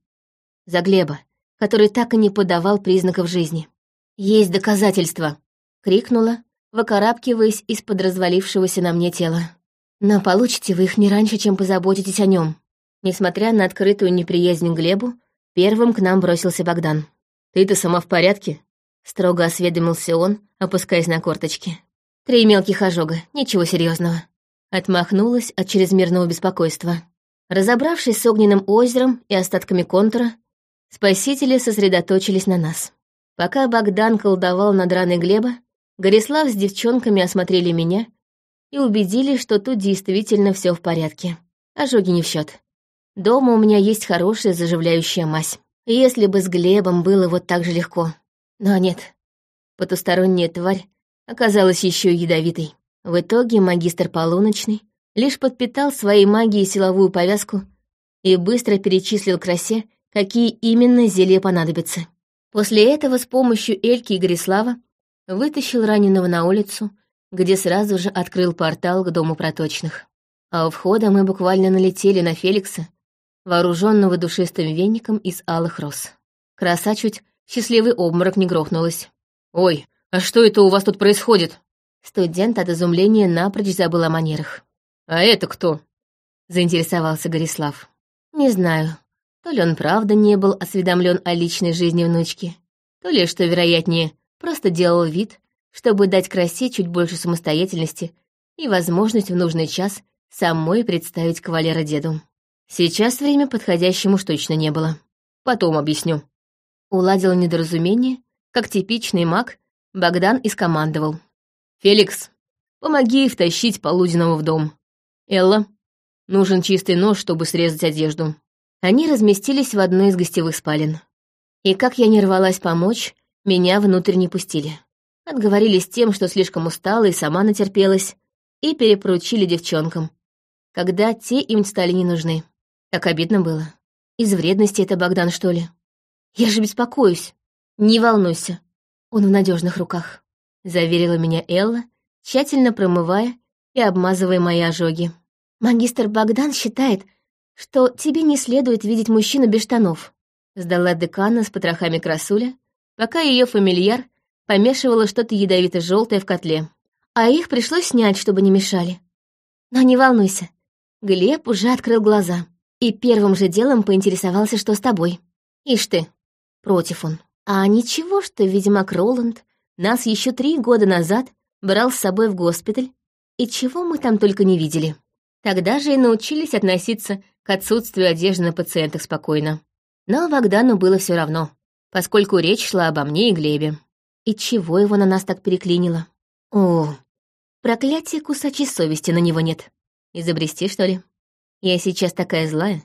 За Глеба, который так и не подавал признаков жизни. «Есть доказательства!» — крикнула, выкарабкиваясь из-под развалившегося на мне тела. Но получите вы их не раньше, чем позаботитесь о нем. Несмотря на открытую неприязнь к Глебу, первым к нам бросился Богдан. «Ты-то сама в порядке?» — строго осведомился он, опускаясь на корточки. «Три мелких ожога, ничего серьезного. Отмахнулась от чрезмерного беспокойства. Разобравшись с огненным озером и остатками контура, спасители сосредоточились на нас. Пока Богдан колдовал над раной Глеба, Горислав с девчонками осмотрели меня и убедились, что тут действительно все в порядке. Ожоги не в счет. Дома у меня есть хорошая заживляющая мазь. Если бы с Глебом было вот так же легко. Но нет. Потусторонняя тварь оказалась еще ядовитой. В итоге магистр полуночный лишь подпитал своей магией силовую повязку и быстро перечислил красе, какие именно зелья понадобятся. После этого с помощью Эльки и Горислава вытащил раненого на улицу, где сразу же открыл портал к дому проточных. А у входа мы буквально налетели на Феликса, вооруженного душистым веником из алых роз. Краса чуть счастливый обморок не грохнулась. «Ой, а что это у вас тут происходит?» Студент от изумления напрочь забыл о манерах. «А это кто?» — заинтересовался Горислав. «Не знаю, то ли он правда не был осведомлен о личной жизни внучки, то ли, что вероятнее, Просто делал вид, чтобы дать красе чуть больше самостоятельности и возможность в нужный час самой представить кавалера деду. Сейчас время подходящему уж точно не было. Потом объясню. Уладил недоразумение, как типичный маг, Богдан и скомандовал. «Феликс, помоги втащить полуденного в дом. Элла, нужен чистый нож, чтобы срезать одежду». Они разместились в одной из гостевых спален. И как я не рвалась помочь, меня внутрь не пустили. Отговорились тем, что слишком устала и сама натерпелась, и перепоручили девчонкам, когда те им стали не нужны. Так обидно было. Из вредности это Богдан, что ли? Я же беспокоюсь. Не волнуйся, он в надежных руках, заверила меня Элла, тщательно промывая и обмазывая мои ожоги. Магистр Богдан считает, что тебе не следует видеть мужчину без штанов. Сдала декана с потрохами красуля, пока ее фамильяр помешивала что-то ядовито-желтое в котле. А их пришлось снять, чтобы не мешали. Но не волнуйся, Глеб уже открыл глаза и первым же делом поинтересовался, что с тобой. Ишь ты, против он. А ничего, что ведьмак Роланд нас еще три года назад брал с собой в госпиталь, и чего мы там только не видели. Тогда же и научились относиться к отсутствию одежды на пациентах спокойно. Но Богдану было все равно, поскольку речь шла обо мне и Глебе. И чего его на нас так переклинило? О, проклятие кусачей совести на него нет. Изобрести, что ли? Я сейчас такая злая,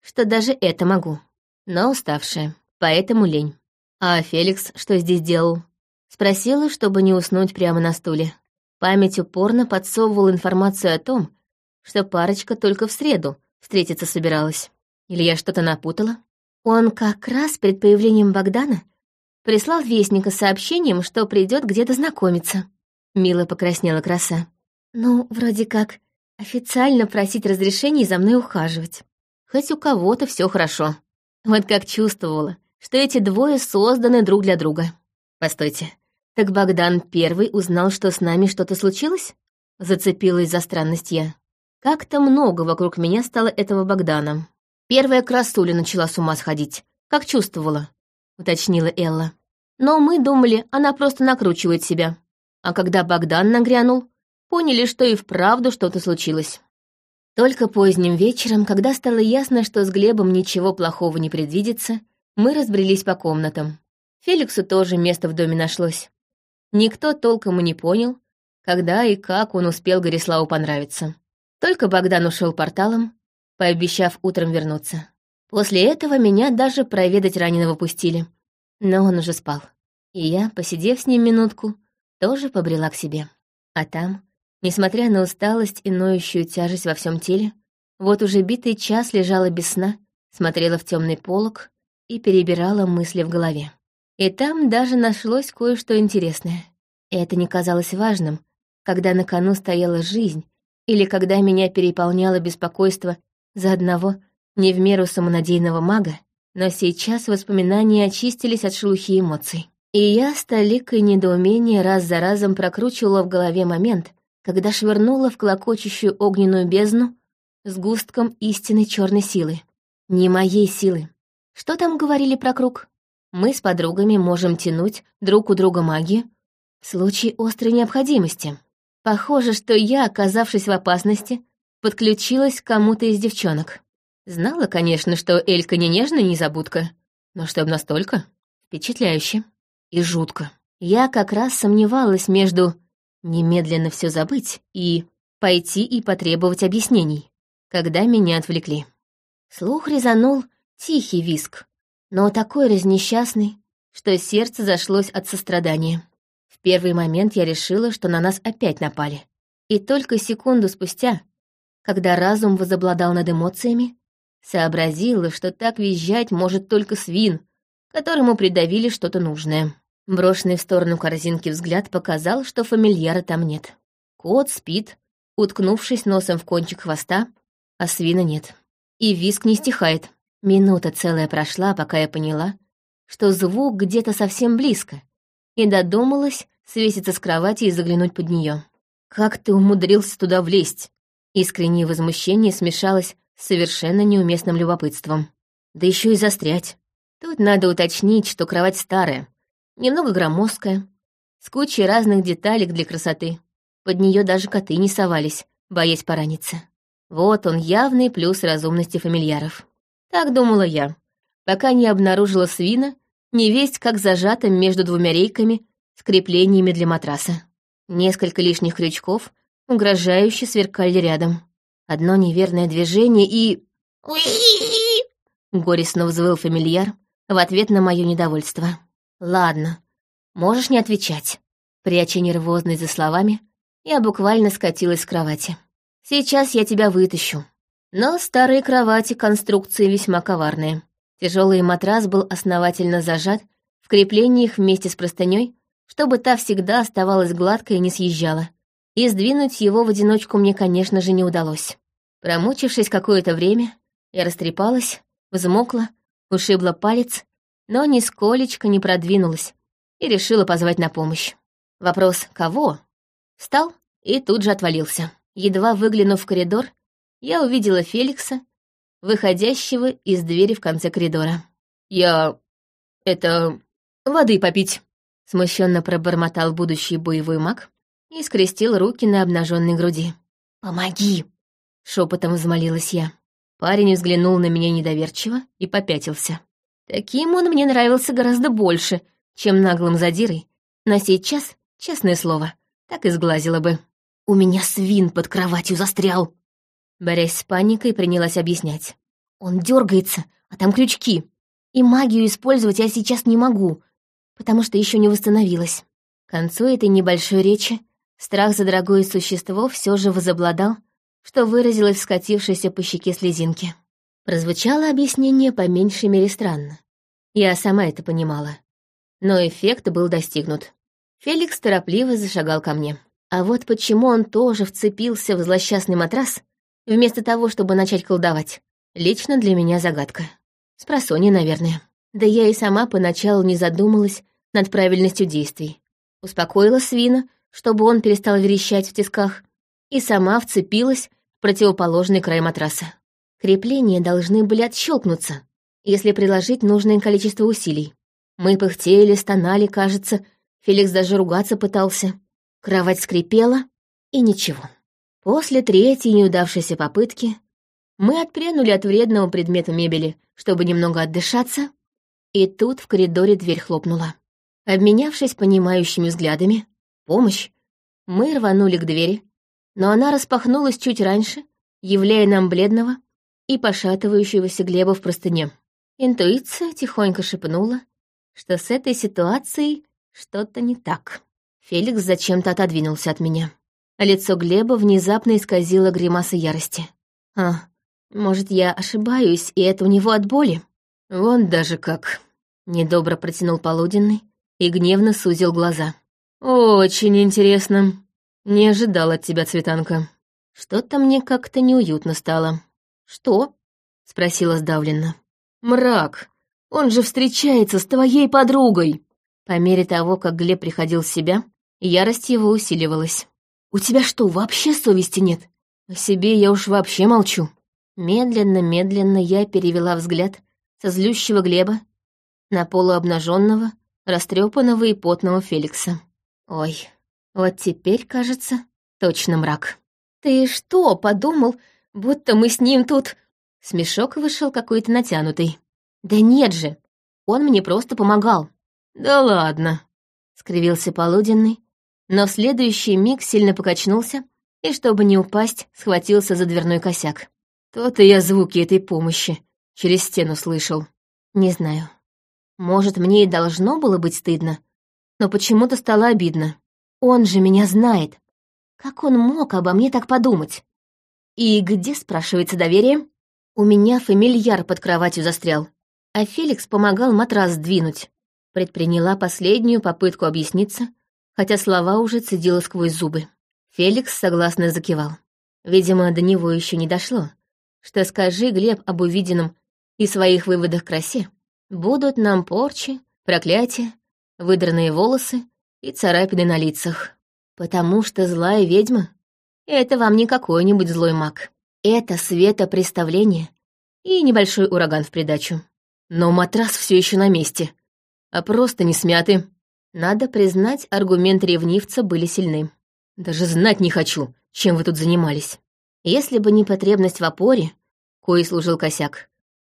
что даже это могу. Но уставшая, поэтому лень. А Феликс что здесь делал? Спросила, чтобы не уснуть прямо на стуле. Память упорно подсовывала информацию о том, что парочка только в среду встретиться собиралась. Или я что-то напутала? Он как раз перед появлением Богдана прислал вестника с сообщением, что придет где-то знакомиться. Мило покраснела краса. Ну, вроде как, официально просить разрешения за мной ухаживать. Хоть у кого-то все хорошо. Вот как чувствовала, что эти двое созданы друг для друга. Постойте, так Богдан первый узнал, что с нами что-то случилось? Зацепилась за странность я. Как-то много вокруг меня стало этого Богдана. Первая красуля начала с ума сходить, как чувствовала, уточнила Элла. Но мы думали, она просто накручивает себя. А когда Богдан нагрянул, поняли, что и вправду что-то случилось. Только поздним вечером, когда стало ясно, что с Глебом ничего плохого не предвидится, мы разбрелись по комнатам. Феликсу тоже место в доме нашлось. Никто толком и не понял, когда и как он успел Гориславу понравиться. Только Богдан ушел порталом, пообещав утром вернуться. После этого меня даже проведать раненого пустили. Но он уже спал. И я, посидев с ним минутку, тоже побрела к себе. А там, несмотря на усталость и ноющую тяжесть во всем теле, вот уже битый час лежала без сна, смотрела в темный полог и перебирала мысли в голове. И там даже нашлось кое-что интересное. И это не казалось важным, когда на кону стояла жизнь, или когда меня переполняло беспокойство за одного не в меру самонадеянного мага, но сейчас воспоминания очистились от шелухи эмоций. И я с толикой недоумения раз за разом прокручивала в голове момент, когда швырнула в клокочущую огненную бездну с густком истинной черной силы. Не моей силы. Что там говорили про круг? Мы с подругами можем тянуть друг у друга магию в случае острой необходимости. Похоже, что я, оказавшись в опасности, подключилась к кому-то из девчонок. Знала, конечно, что Элька не нежная незабудка, но чтобы настолько впечатляюще и жутко. Я как раз сомневалась между немедленно все забыть и пойти и потребовать объяснений, когда меня отвлекли. Слух резанул тихий виск, но такой разнесчастный, что сердце зашлось от сострадания первый момент я решила, что на нас опять напали. И только секунду спустя, когда разум возобладал над эмоциями, сообразила, что так визжать может только свин, которому придавили что-то нужное. Брошенный в сторону корзинки взгляд показал, что фамильяра там нет. Кот спит, уткнувшись носом в кончик хвоста, а свина нет. И виск не стихает. Минута целая прошла, пока я поняла, что звук где-то совсем близко, и додумалась свеситься с кровати и заглянуть под нее. «Как ты умудрился туда влезть?» Искреннее возмущение смешалось с совершенно неуместным любопытством. Да еще и застрять. Тут надо уточнить, что кровать старая, немного громоздкая, с кучей разных деталек для красоты. Под нее даже коты не совались, боясь пораниться. Вот он, явный плюс разумности фамильяров. Так думала я, пока не обнаружила свина, не весть как зажатым между двумя рейками с креплениями для матраса. Несколько лишних крючков угрожающе сверкали рядом. Одно неверное движение и... Горестно взвыл фамильяр в ответ на мое недовольство. «Ладно, можешь не отвечать». Пряча нервозность за словами, я буквально скатилась с кровати. «Сейчас я тебя вытащу». Но старые кровати конструкции весьма коварные. Тяжелый матрас был основательно зажат в креплениях вместе с простыней, чтобы та всегда оставалась гладкой и не съезжала. И сдвинуть его в одиночку мне, конечно же, не удалось. Промучившись какое-то время, я растрепалась, взмокла, ушибла палец, но нисколечко не продвинулась и решила позвать на помощь. Вопрос «кого?» встал и тут же отвалился. Едва выглянув в коридор, я увидела Феликса, выходящего из двери в конце коридора. «Я... это... воды попить», — смущенно пробормотал будущий боевой маг и скрестил руки на обнаженной груди. «Помоги!» — шепотом взмолилась я. Парень взглянул на меня недоверчиво и попятился. Таким он мне нравился гораздо больше, чем наглым задирой, но сейчас, честное слово, так и сглазила бы. «У меня свин под кроватью застрял!» Борясь с паникой, принялась объяснять. «Он дергается, а там крючки. И магию использовать я сейчас не могу, потому что еще не восстановилась». К концу этой небольшой речи страх за дорогое существо все же возобладал, что выразилось в скатившейся по щеке слезинке. Прозвучало объяснение по меньшей мере странно. Я сама это понимала. Но эффект был достигнут. Феликс торопливо зашагал ко мне. А вот почему он тоже вцепился в злосчастный матрас, вместо того, чтобы начать колдовать, лично для меня загадка. Спросонья, наверное. Да я и сама поначалу не задумалась над правильностью действий. Успокоила свина, чтобы он перестал верещать в тисках, и сама вцепилась в противоположный край матраса. Крепления должны были отщелкнуться, если приложить нужное количество усилий. Мы пыхтели, стонали, кажется, Феликс даже ругаться пытался. Кровать скрипела, и ничего. После третьей неудавшейся попытки мы отпрянули от вредного предмета мебели, чтобы немного отдышаться, и тут в коридоре дверь хлопнула. Обменявшись понимающими взглядами, помощь, мы рванули к двери, но она распахнулась чуть раньше, являя нам бледного и пошатывающегося Глеба в простыне. Интуиция тихонько шепнула, что с этой ситуацией что-то не так. Феликс зачем-то отодвинулся от меня. А лицо Глеба внезапно исказило гримаса ярости. А, может, я ошибаюсь, и это у него от боли? Вон даже как. Недобро протянул полуденный и гневно сузил глаза. Очень интересно. Не ожидал от тебя, Цветанка. Что-то мне как-то неуютно стало. Что? Спросила сдавленно. Мрак, он же встречается с твоей подругой. По мере того, как Глеб приходил в себя, ярость его усиливалась. «У тебя что, вообще совести нет? О себе я уж вообще молчу». Медленно-медленно я перевела взгляд со злющего Глеба на полуобнаженного, растрепанного и потного Феликса. Ой, вот теперь, кажется, точно мрак. «Ты что, подумал, будто мы с ним тут...» Смешок вышел какой-то натянутый. «Да нет же, он мне просто помогал». «Да ладно», — скривился полуденный, но в следующий миг сильно покачнулся и, чтобы не упасть, схватился за дверной косяк. То-то я звуки этой помощи через стену слышал. Не знаю. Может, мне и должно было быть стыдно, но почему-то стало обидно. Он же меня знает. Как он мог обо мне так подумать? И где, спрашивается, доверие? У меня фамильяр под кроватью застрял а Феликс помогал матрас сдвинуть. Предприняла последнюю попытку объясниться, хотя слова уже цедила сквозь зубы. Феликс согласно закивал. Видимо, до него еще не дошло, что скажи, Глеб, об увиденном и своих выводах красе, будут нам порчи, проклятия, выдранные волосы и царапины на лицах. Потому что злая ведьма — это вам не какой-нибудь злой маг. Это светопреставление и небольшой ураган в придачу. Но матрас все еще на месте, а просто не смяты. Надо признать, аргументы ревнивца были сильны. Даже знать не хочу, чем вы тут занимались. Если бы не потребность в опоре, кое служил косяк,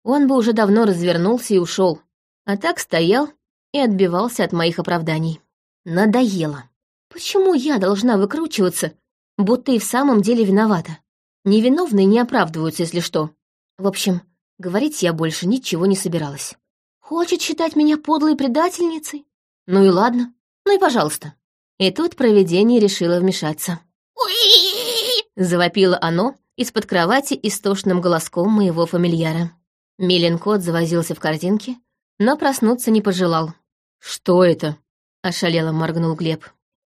он бы уже давно развернулся и ушел, а так стоял и отбивался от моих оправданий. Надоело. Почему я должна выкручиваться, будто и в самом деле виновата? Невиновные не оправдываются, если что. В общем, говорить я больше ничего не собиралась. Хочет считать меня подлой предательницей? Ну и ладно, ну и пожалуйста. И тут провидение решило вмешаться. Завопило оно из-под кровати истошным голоском моего фамильяра. Милен кот завозился в корзинке, но проснуться не пожелал. «Что это?» — ошалело моргнул Глеб.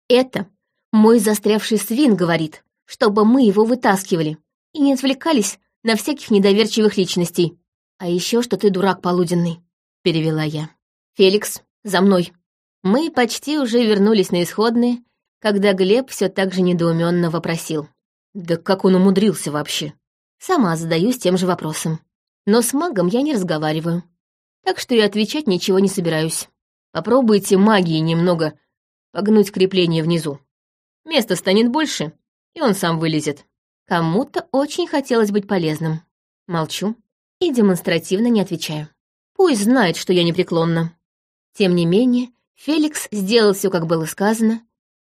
«Это мой застрявший свин говорит, чтобы мы его вытаскивали и не отвлекались на всяких недоверчивых личностей. А еще что ты дурак полуденный», — перевела я. «Феликс, за мной». Мы почти уже вернулись на исходные, когда Глеб все так же недоуменно вопросил. «Да как он умудрился вообще?» Сама задаюсь тем же вопросом. Но с магом я не разговариваю. Так что и отвечать ничего не собираюсь. Попробуйте магией немного погнуть крепление внизу. Места станет больше, и он сам вылезет. Кому-то очень хотелось быть полезным. Молчу и демонстративно не отвечаю. Пусть знает, что я непреклонна. Тем не менее, Феликс сделал все, как было сказано,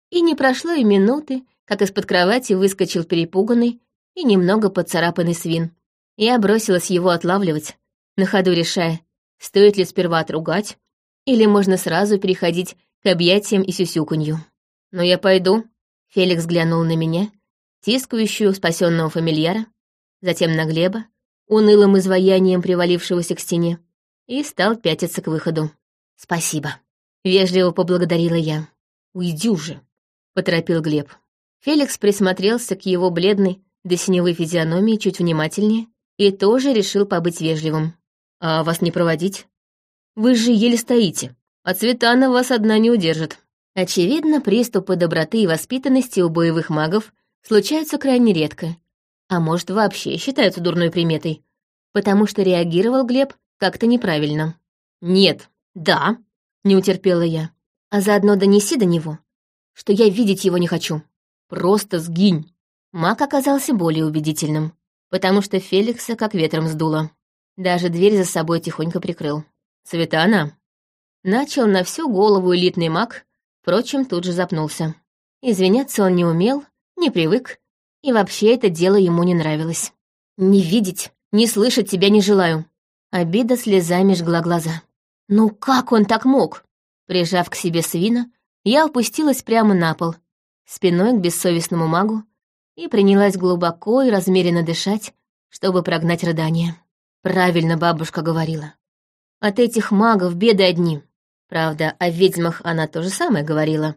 и не прошло и минуты, как из-под кровати выскочил перепуганный и немного поцарапанный свин. Я бросилась его отлавливать, на ходу решая, стоит ли сперва отругать, или можно сразу переходить к объятиям и сюсюканью. «Но я пойду», — Феликс глянул на меня, тискающую спасенного фамильяра, затем на Глеба, унылым изваянием привалившегося к стене, и стал пятиться к выходу. «Спасибо», — вежливо поблагодарила я. «Уйди уже», — поторопил Глеб. Феликс присмотрелся к его бледной до синевой физиономии чуть внимательнее и тоже решил побыть вежливым. «А вас не проводить? Вы же еле стоите, а Цветана вас одна не удержит». Очевидно, приступы доброты и воспитанности у боевых магов случаются крайне редко, а может, вообще считаются дурной приметой, потому что реагировал Глеб как-то неправильно. «Нет, да», — не утерпела я, «а заодно донеси до него, что я видеть его не хочу. Просто сгинь». Маг оказался более убедительным, потому что Феликса как ветром сдуло. Даже дверь за собой тихонько прикрыл. «Светана!» Начал на всю голову элитный маг, впрочем, тут же запнулся. Извиняться он не умел, не привык, и вообще это дело ему не нравилось. «Не видеть, не слышать тебя не желаю». Обида слезами жгла глаза. «Ну как он так мог?» Прижав к себе свина, я опустилась прямо на пол, спиной к бессовестному магу, и принялась глубоко и размеренно дышать, чтобы прогнать рыдание. Правильно бабушка говорила. От этих магов беды одни. Правда, о ведьмах она то же самое говорила.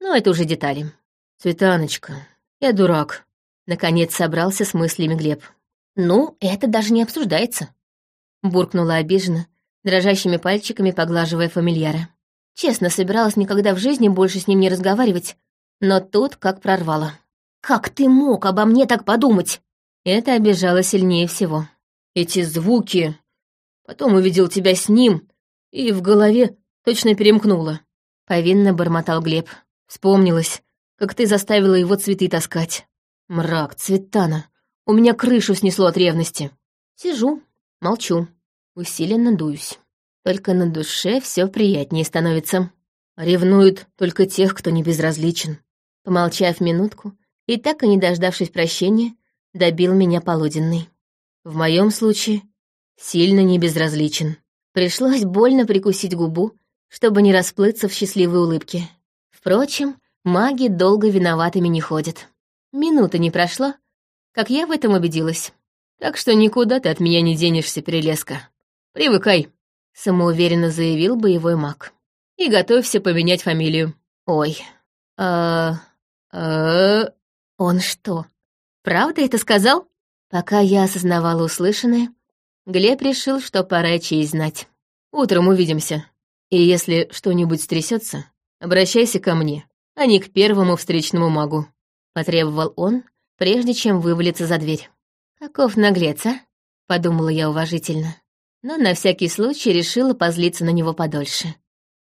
Но это уже детали. «Цветаночка, я дурак», — наконец собрался с мыслями Глеб. «Ну, это даже не обсуждается», — буркнула обиженно, дрожащими пальчиками поглаживая фамильяра. Честно, собиралась никогда в жизни больше с ним не разговаривать, но тут как прорвало. «Как ты мог обо мне так подумать?» Это обижало сильнее всего. «Эти звуки...» Потом увидел тебя с ним, и в голове точно перемкнуло. Повинно бормотал Глеб. Вспомнилось, как ты заставила его цветы таскать. Мрак, Цветана, у меня крышу снесло от ревности. Сижу, молчу, усиленно дуюсь. Только на душе все приятнее становится. Ревнуют только тех, кто не безразличен. Помолчав минутку и так и не дождавшись прощения, добил меня полуденный. В моем случае сильно не безразличен. Пришлось больно прикусить губу, чтобы не расплыться в счастливой улыбке. Впрочем, маги долго виноватыми не ходят. Минута не прошла, как я в этом убедилась. Так что никуда ты от меня не денешься, перелеска. Привыкай, — самоуверенно заявил боевой маг. И готовься поменять фамилию. Ой, а... а... Он что, правда это сказал? Пока я осознавала услышанное, Глеб решил, что пора честь знать. Утром увидимся. И если что-нибудь стрясется, обращайся ко мне, а не к первому встречному магу», — потребовал он, прежде чем вывалиться за дверь. «Каков наглец, а?» — подумала я уважительно. Но на всякий случай решила позлиться на него подольше.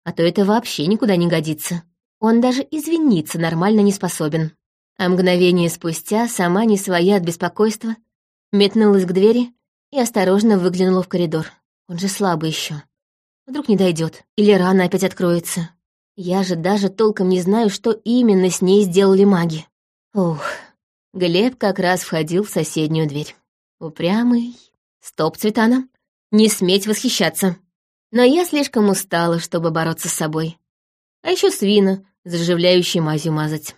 А то это вообще никуда не годится. Он даже извиниться нормально не способен. А мгновение спустя, сама не своя от беспокойства, метнулась к двери и осторожно выглянула в коридор. Он же слабый еще. Вдруг не дойдет, или рана опять откроется. Я же даже толком не знаю, что именно с ней сделали маги. Ух, Глеб как раз входил в соседнюю дверь. Упрямый. Стоп, Цветана, не сметь восхищаться. Но я слишком устала, чтобы бороться с собой. А еще свина, заживляющей мазью мазать.